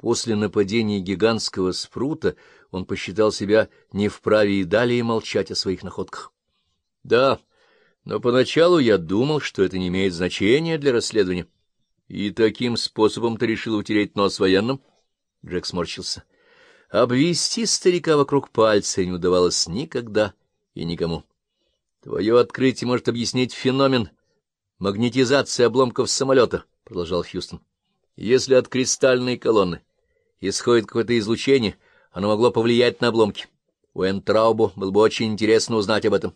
После нападения гигантского спрута он посчитал себя не вправе и далее молчать о своих находках. — Да, но поначалу я думал, что это не имеет значения для расследования. И таким способом ты решил утереть нос военным? Джек сморщился. Обвести старика вокруг пальца не удавалось никогда и никому. Твое открытие может объяснить феномен магнетизации обломков самолета, — продолжал Хьюстон. Если от кристальной колонны исходит какое-то излучение, оно могло повлиять на обломки. У Энтраубу было бы очень интересно узнать об этом.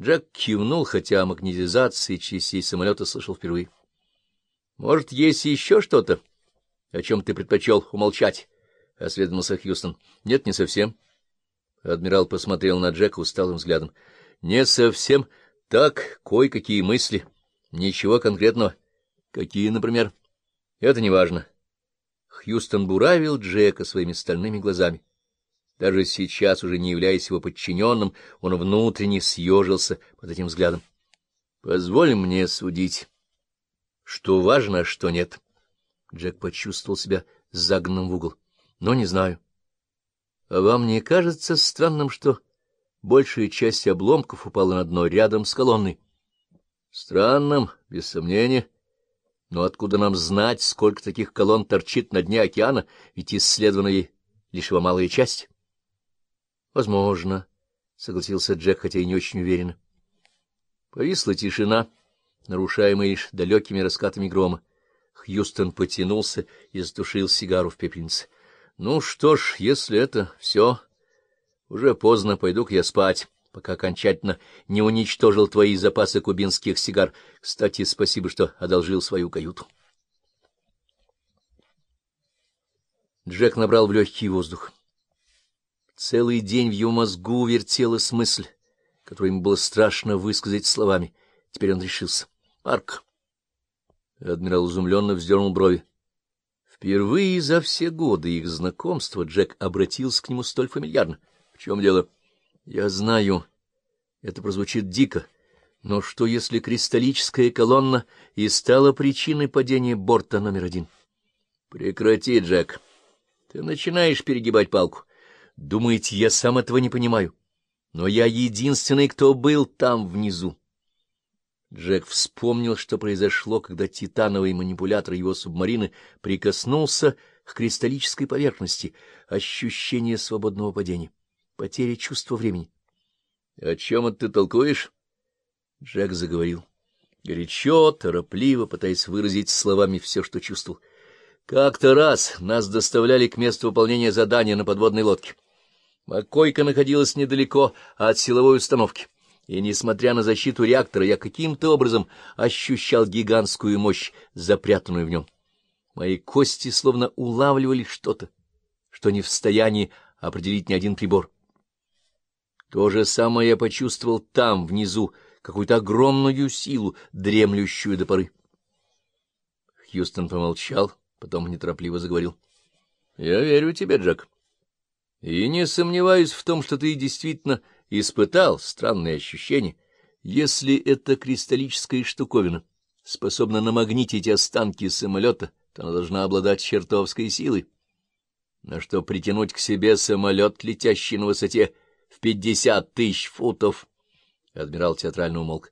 Джек кивнул, хотя о магнетизации частей самолета слышал впервые. — Может, есть еще что-то, о чем ты предпочел умолчать? — осведомился Хьюстон. — Нет, не совсем. Адмирал посмотрел на Джека усталым взглядом. — Не совсем. Так, кое-какие мысли. Ничего конкретного. — Какие, например? — Это неважно. Хьюстон буравил Джека своими стальными глазами. Даже сейчас, уже не являясь его подчиненным, он внутренне съежился под этим взглядом. — Позволь мне судить, что важно, а что нет. Джек почувствовал себя загнанным в угол. — Но не знаю. — А вам не кажется странным, что большая часть обломков упала на дно рядом с колонной? — Странным, без сомнения. Но откуда нам знать, сколько таких колонн торчит на дне океана, ведь исследована ей лишь его малая часть? —— Возможно, — согласился Джек, хотя и не очень уверенно. Повисла тишина, нарушаемая лишь далекими раскатами грома. Хьюстон потянулся и затушил сигару в пепельнице. — Ну что ж, если это все, уже поздно, пойду-ка я спать, пока окончательно не уничтожил твои запасы кубинских сигар. Кстати, спасибо, что одолжил свою каюту. Джек набрал в легкий воздух. Целый день в его мозгу вертелась мысль, которую ему было страшно высказать словами. Теперь он решился. — Марк. Адмирал изумленно вздернул брови. Впервые за все годы их знакомства Джек обратился к нему столь фамильярно. — В чем дело? — Я знаю. Это прозвучит дико. Но что, если кристаллическая колонна и стала причиной падения борта номер один? — Прекрати, Джек. Ты начинаешь перегибать палку. Думаете, я сам этого не понимаю? Но я единственный, кто был там внизу. Джек вспомнил, что произошло, когда титановый манипулятор его субмарины прикоснулся к кристаллической поверхности, ощущение свободного падения, потеря чувства времени. — О чем это ты толкуешь? Джек заговорил. Горячо, торопливо, пытаясь выразить словами все, что чувствовал. Как-то раз нас доставляли к месту выполнения задания на подводной лодке. Макойка находилась недалеко от силовой установки, и, несмотря на защиту реактора, я каким-то образом ощущал гигантскую мощь, запрятанную в нем. Мои кости словно улавливали что-то, что не в состоянии определить ни один прибор. То же самое я почувствовал там, внизу, какую-то огромную силу, дремлющую до поры. Хьюстон помолчал, потом неторопливо заговорил. — Я верю тебе, Джек. И не сомневаюсь в том, что ты действительно испытал странные ощущения. Если эта кристаллическая штуковина способна намагнитить останки самолета, то она должна обладать чертовской силой. На что притянуть к себе самолет, летящий на высоте в пятьдесят тысяч футов. Адмирал театрально умолк.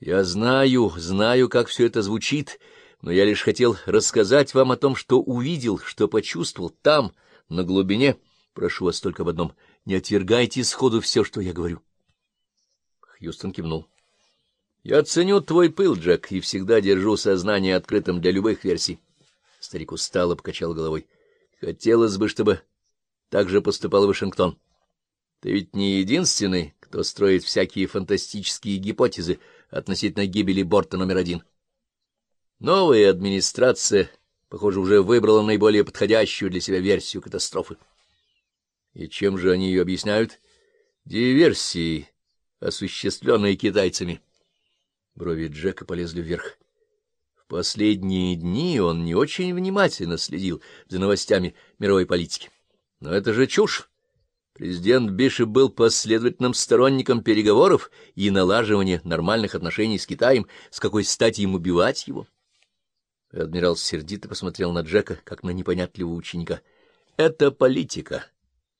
Я знаю, знаю, как все это звучит, но я лишь хотел рассказать вам о том, что увидел, что почувствовал там, на глубине, — Прошу вас только об одном. Не отвергайте сходу все, что я говорю. Хьюстон кивнул. — Я ценю твой пыл, Джек, и всегда держу сознание открытым для любых версий. Старик устало покачал головой. — Хотелось бы, чтобы так же поступал Вашингтон. Ты ведь не единственный, кто строит всякие фантастические гипотезы относительно гибели борта номер один. Новая администрация, похоже, уже выбрала наиболее подходящую для себя версию катастрофы. И чем же они ее объясняют? Диверсией, осуществленной китайцами. Брови Джека полезли вверх. В последние дни он не очень внимательно следил за новостями мировой политики. Но это же чушь. Президент Бишоп был последовательным сторонником переговоров и налаживания нормальных отношений с Китаем. С какой стати им убивать его? Адмирал сердито посмотрел на Джека, как на непонятливого ученика. — Это политика.